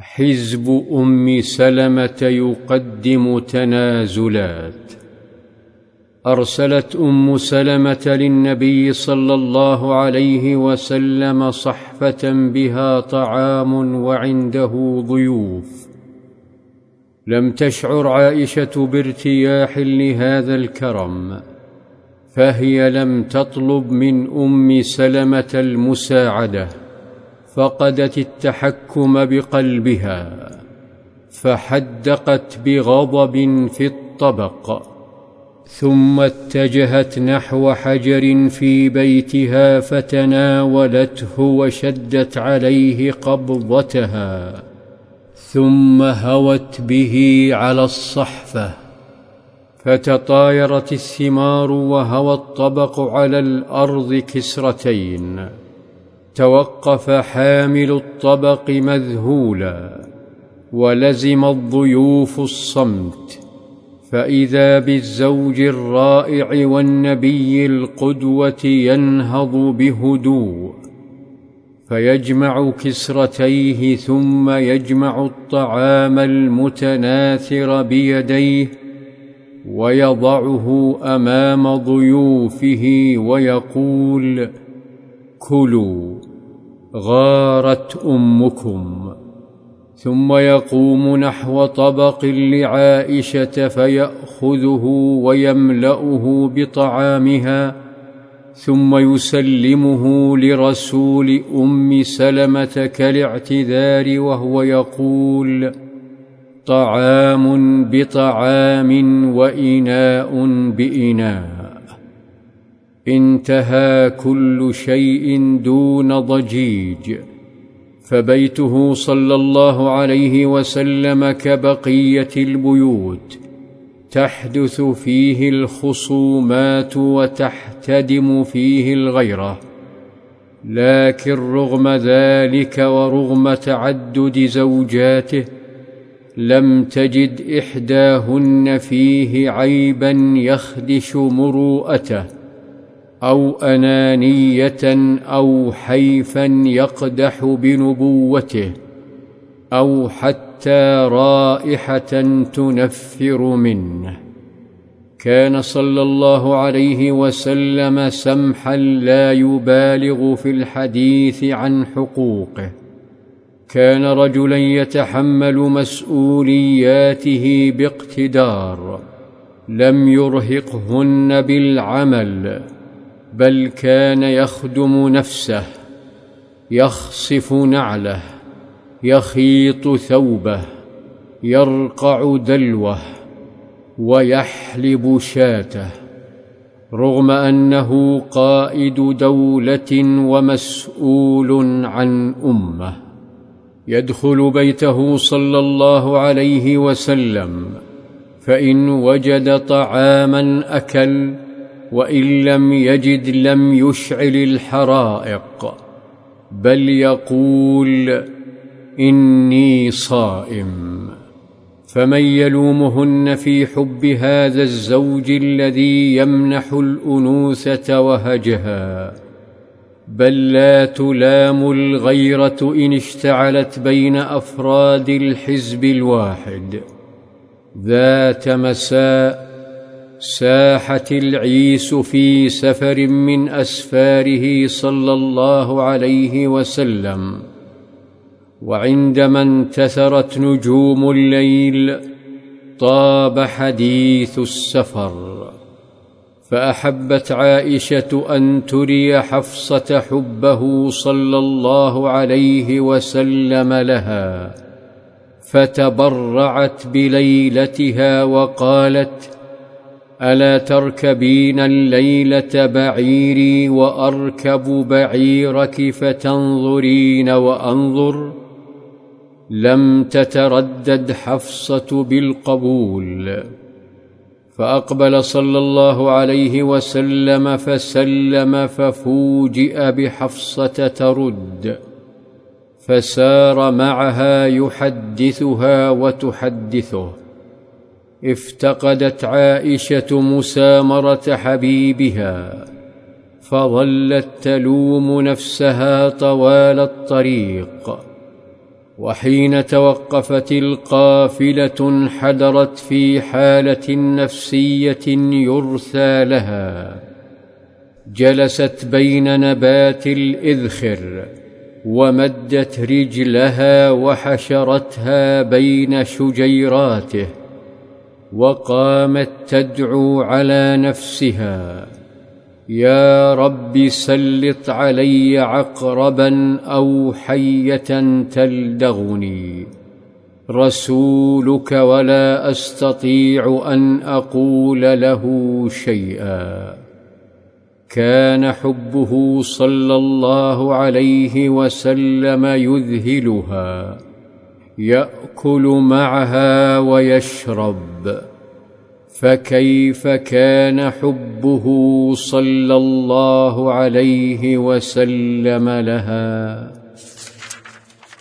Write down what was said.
حزب أم سلمة يقدم تنازلات. أرسلت أم سلمة للنبي صلى الله عليه وسلم صحفة بها طعام وعنده ضيوف. لم تشعر عائشة بارتياح لهذا الكرم فهي لم تطلب من أم سلمة المساعدة. فقدت التحكم بقلبها فحدقت بغضب في الطبق ثم اتجهت نحو حجر في بيتها فتناولته وشدت عليه قبضتها ثم هوت به على الصحفة فتطايرت الثمار وهوى الطبق على الأرض كسرتين. توقف حامل الطبق مذهولا ولزم الضيوف الصمت فإذا بالزوج الرائع والنبي القدوة ينهض بهدوء فيجمع كسرتيه ثم يجمع الطعام المتناثر بيديه ويضعه أمام ضيوفه ويقول كلوا. غارت أمكم. ثم يقوم نحو طبق لعائشة فيأخذه ويملأه بطعامها ثم يسلمه لرسول أم سلمة كالاعتذار وهو يقول طعام بطعام وإناء بإناء. انتهى كل شيء دون ضجيج. فبيته صلى الله عليه وسلم كبقية البيوت تحدث فيه الخصومات وتحتدم فيه الغيرة. لكن رغم ذلك ورغم تعدد زوجاته لم تجد إحداهن فيه عيبا يخدش مروءته. أو أنانية أو حيفا يقدح بنبوته أو حتى رائحة تنفر منه. كان صلى الله عليه وسلم سمحا لا يبالغ في الحديث عن حقوقه. كان رجلا يتحمل مسؤولياته باقتدار لم يرهقهن بالعمل. بل كان يخدم نفسه يخصف نعله يخيط ثوبه يرقع دلوه ويحلب شاته رغم أنه قائد دولة ومسؤول عن أمة. يدخل بيته صلى الله عليه وسلم فإن وجد طعاما أكل وإن لم يجد لم يشعل الحرائق بل يقول إني صائم. فمن يلومهن في حب هذا الزوج الذي يمنح الأنوثة وهجها بل لا تلام الغيرة إن اشتعلت بين أفراد الحزب الواحد. ذات مساء ساحت العيس في سفر من أسفاره صلى الله عليه وسلم وعندما انتثرت نجوم الليل طاب حديث السفر. فأحبت عائشة أن تري حفصة حبه صلى الله عليه وسلم لها فتبرعت بليلتها وقالت ألا تركبين الليلة بعيري وأركب بعيرك فتنظرين وأنظر؟ لم تتردد حفصة بالقبول. فأقبل صلى الله عليه وسلم فسلم ففوجئ بحفصة ترد فسار معها يحدثها وتحدثه. افتقدت عائشة مسامرة حبيبها فظلت تلوم نفسها طوال الطريق وحين توقفت القافلة انحدرت في حالة نفسية يرثى لها جلست بين نبات الإذخر ومدت رجلها وحشرتها بين شجيراته. وقامت تدعو على نفسها يا رب سلط علي عقربا أو حية تلدغني رسولك ولا أستطيع أن أقول له شيئا. كان حبه صلى الله عليه وسلم يذهلها. يأكل معها ويشرب. فكيف كان حبه صلى الله عليه وسلم لها؟